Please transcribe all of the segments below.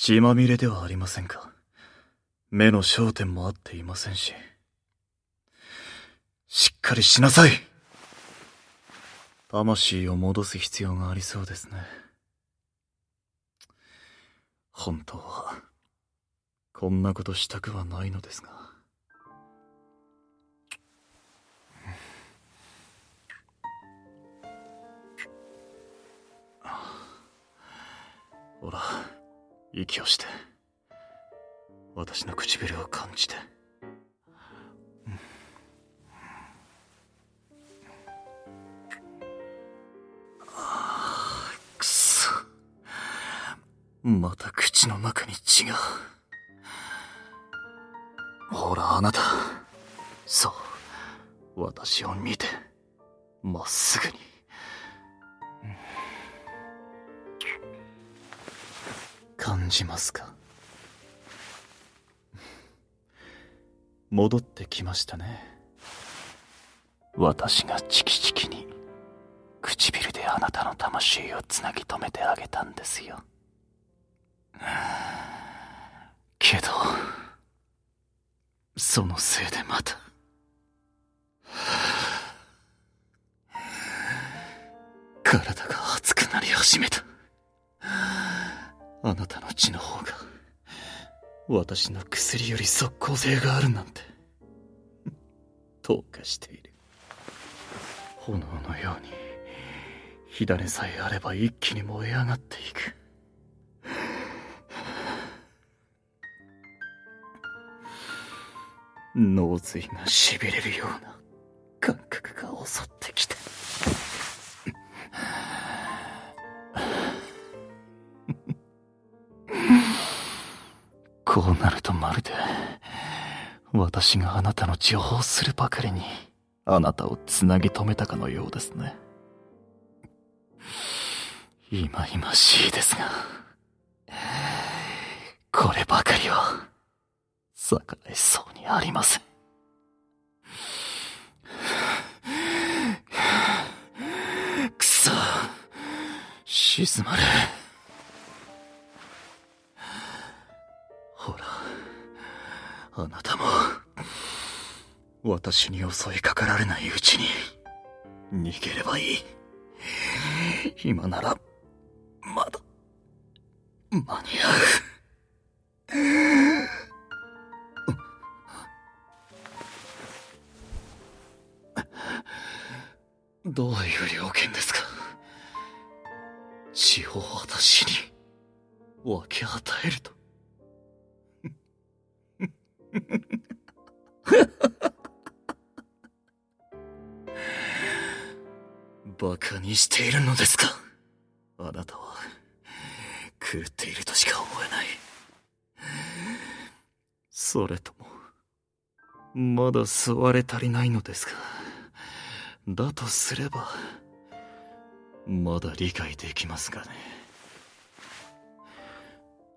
血まみれではありませんか。目の焦点も合っていませんし。しっかりしなさい魂を戻す必要がありそうですね。本当は、こんなことしたくはないのですが。ほら、息をして。私の唇を感じてあ。くそ。また口の中に血が。ほら、あなた。そう。私を見て。まっすぐに。感じますか？戻ってきましたね。私がチキチキに唇であなたの魂をつなぎ止めてあげたんですよ。けどそのせいでまた体が熱くなり始めた。あなたの血の方が私の薬より即効性があるなんてどうかしている。炎のように火種さえあれば一気に燃え上がっていく。脳髄がしびれるようなこうなるとまるで私があなたの情報するばかりにあなたをつなぎ止めたかのようですね。いまいましいですがこればかりは逆らえそうにありません。くそ静まれ。私に襲いかかられないうちに逃げればいい。今ならまだ間に合う。どういう了見ですか？血を私に分け与えると。バカにしているのですか？あなたは狂っているとしか思えない。それともまだ吸われ足りないのですか？だとすればまだ理解できますがね。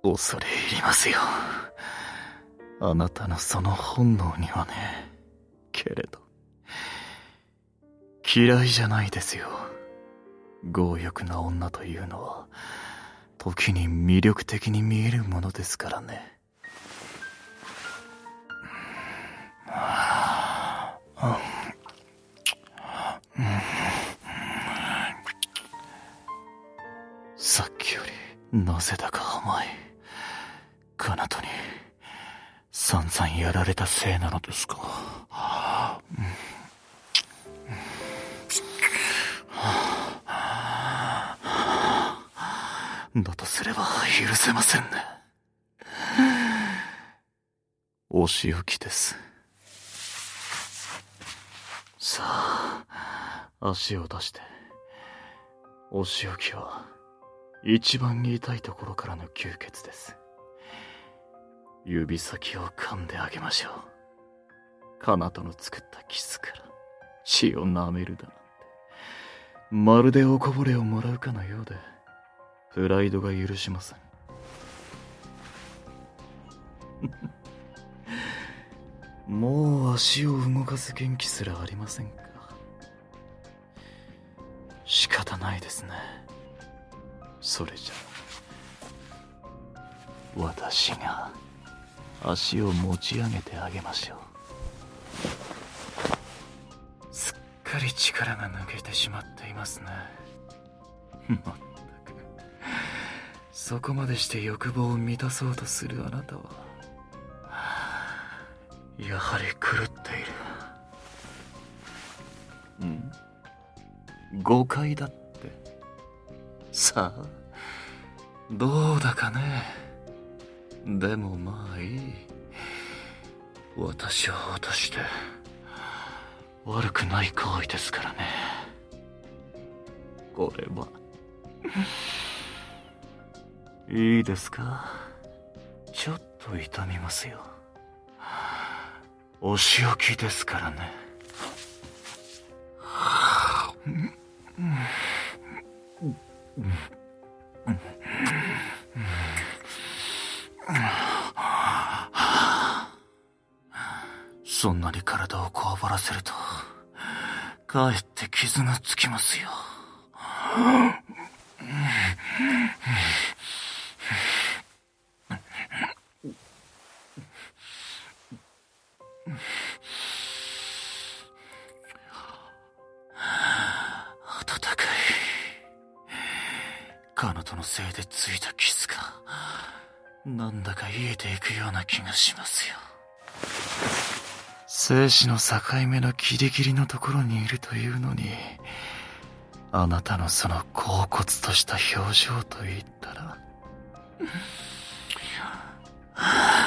恐れ入りますよ。あなたのその本能にはねけれど。嫌いじゃないですよ。強欲な女というのは時に魅力的に見えるものですからね。さっきよりなぜだか甘い。彼方に散々やられたせいなのですか、だとすれば許せませんね。お仕置きです。さあ足を出して。お仕置きは一番痛いところからの吸血です。指先を噛んであげましょう。カナとの作ったキスから。血を舐めるだなんて。まるでおこぼれをもらうかのようで。プライドが許しません。もう足を動かす元気すらありませんか？仕方ないですね。それじゃ。私が足を持ち上げてあげましょう。すっかり力が抜けてしまっていますね。そこまでして欲望を満たそうとするあなたはやはり狂っている。うん。誤解だって。さあどうだかね。でもまあいい。私を落として悪くない行為ですからね。これは。いいですか？ちょっと痛みますよ。お仕置きですからね。そんなに体をこわばらせるとかえって傷がつきますよ。彼女のせいでついた傷がな。んだか癒えていくような気がしますよ。生死の境目のギリギリのところにいるというのにあなたのその恍惚とした表情といったら。はあ